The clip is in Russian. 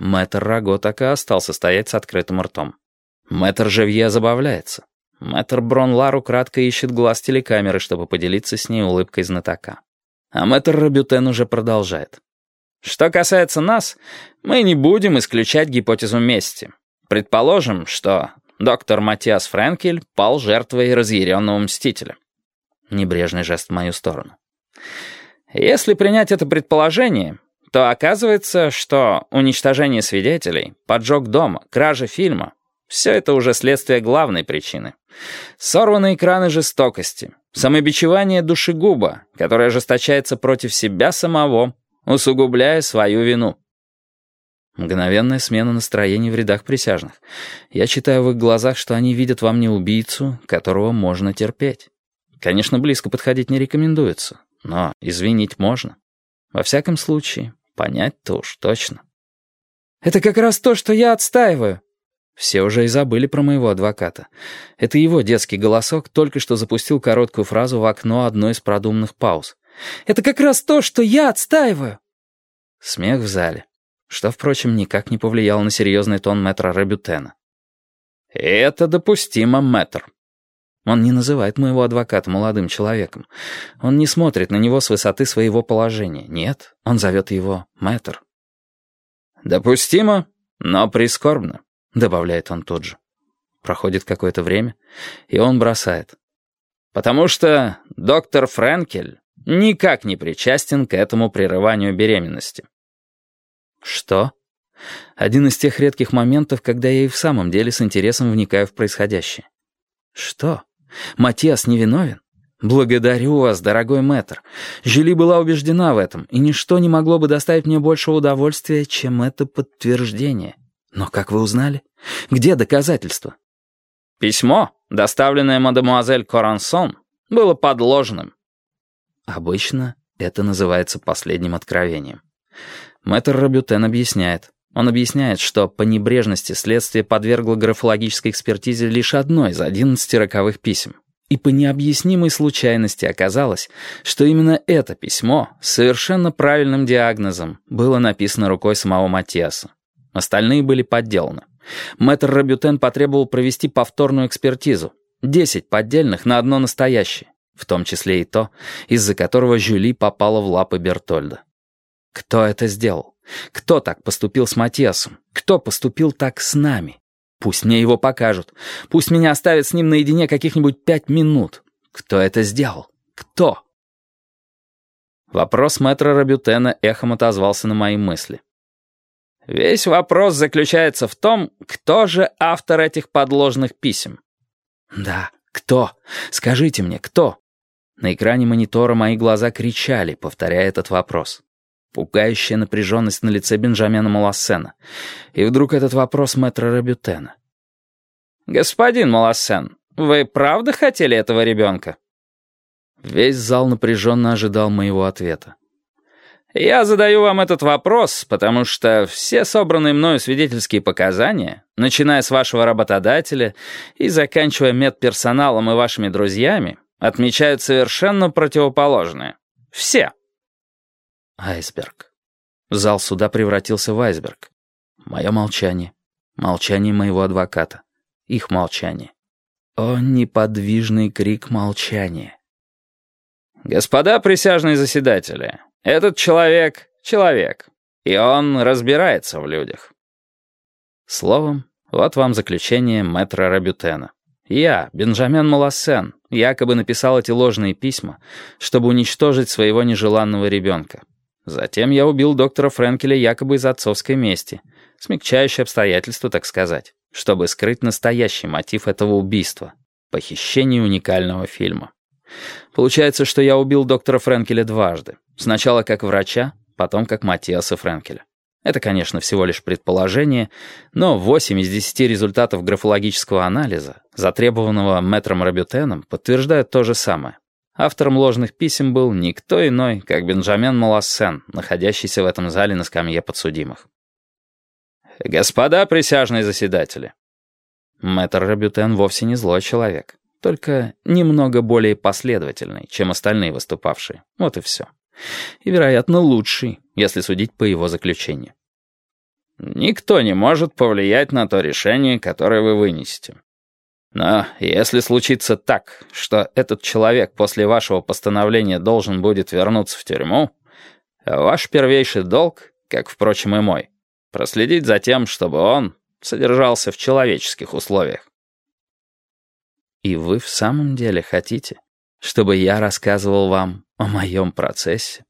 Мэтр Раго так и остался стоять с открытым ртом. Мэтр Живье забавляется. Мэтр Бронлар украдко ищет глаз телекамеры, чтобы поделиться с ней улыбкой знатока. А мэтр Рабютен уже продолжает. Что касается нас, мы не будем исключать гипотезу мести. Предположим, что доктор Матиас Френкель пал жертвой разъяренного мстителя. Небрежный жест в мою сторону. Если принять это предположение, то оказывается, что уничтожение свидетелей, поджог дома, кража фильма — все это уже следствие главной причины. Сорванные экраны жестокости, самобичевание душегуба, которое ожесточается против себя самого, усугубляя свою вину. Мгновенная смена настроений в рядах присяжных. Я читаю в их глазах, что они видят во мне убийцу, которого можно терпеть. Конечно, близко подходить не рекомендуется, но извинить можно. Во всяком случае, понять-то уж точно. «Это как раз то, что я отстаиваю». Все уже и забыли про моего адвоката. Это его детский голосок только что запустил короткую фразу в окно одной из продуманных пауз. «Это как раз то, что я отстаиваю». Смех в зале, что, впрочем, никак не повлияло на серьезный тон мэтра Рабютена. «Это допустимо, мэтр», он не называет моего адвоката молодым человеком. Он не смотрит на него с высоты своего положения. Нет, он зовет его мэтр. «Допустимо, но прискорбно», — добавляет он тут же. Проходит какое-то время, и он бросает. «Потому что доктор Френкель никак не причастен к этому прерыванию беременности». «Что?» Один из тех редких моментов, когда я и в самом деле с интересом вникаю в происходящее. «Что?» Матиас невиновен? Благодарю вас, дорогой мэтр. Жюли была убеждена в этом, и ничто не могло бы доставить мне большего удовольствия, чем это подтверждение. Но как вы узнали? Где доказательства? Письмо, доставленное мадемуазель Корансон, было подложенным. Обычно это называется последним откровением. Мэтр Рабютен объясняет. Он объясняет, что по небрежности следствие подвергло графологической экспертизе лишь одно из одиннадцати роковых писем. И по необъяснимой случайности оказалось, что именно это письмо с совершенно правильным диагнозом было написано рукой самого Матиаса. Остальные были подделаны. Мэтр Рабютен потребовал провести повторную экспертизу. Десять поддельных на одно настоящее, в том числе и то, из-за которого Жюли попала в лапы Бертольда. Кто это сделал? Кто так поступил с Матиасом? Кто поступил так с нами? Пусть мне его покажут. Пусть меня оставят с ним наедине каких-нибудь пять минут. Кто это сделал? Кто? Вопрос мэтра Рабютена эхом отозвался на мои мысли. Весь вопрос заключается в том, кто же автор этих подложных писем. Да, кто? Скажите мне, кто? На экране монитора мои глаза кричали, повторяя этот вопрос. Пугающая напряженность на лице Бенджамина Малассена. И вдруг этот вопрос мэтра Рабютена. «Господин Малассен, вы правда хотели этого ребенка?» Весь зал напряженно ожидал моего ответа. «Я задаю вам этот вопрос, потому что все собранные мною свидетельские показания, начиная с вашего работодателя и заканчивая медперсоналом и вашими друзьями, отмечают совершенно противоположное. Все». Айсберг. Зал суда превратился в айсберг. Мое молчание. Молчание моего адвоката. Их молчание. О, неподвижный крик молчания. «Господа присяжные заседатели, этот человек — человек, и он разбирается в людях». Словом, вот вам заключение мэтра Рабютена. Я, Бенджамен Малассен, якобы написал эти ложные письма, чтобы уничтожить своего нежеланного ребенка. Затем я убил доктора Френкеля якобы из отцовской мести. Смягчающее обстоятельство, так сказать, чтобы скрыть настоящий мотив этого убийства — похищение уникального фильма. Получается, что я убил доктора Френкеля дважды. Сначала как врача, потом как Матиаса Френкеля. Это, конечно, всего лишь предположение, но 8 из 10 результатов графологического анализа, затребованного мэтром Рабютеном, подтверждают то же самое. Автором ложных писем был никто иной, как Бенджамен Малассен, находящийся в этом зале на скамье подсудимых. «Господа присяжные заседатели!» Мэтр Рабютен вовсе не злой человек, только немного более последовательный, чем остальные выступавшие. Вот и все. И, вероятно, лучший, если судить по его заключению. Никто не может повлиять на то решение, которое вы вынесете. Но если случится так, что этот человек после вашего постановления должен будет вернуться в тюрьму, ваш первейший долг, как, впрочем, и мой, проследить за тем, чтобы он содержался в человеческих условиях. И вы в самом деле хотите, чтобы я рассказывал вам о моем процессе?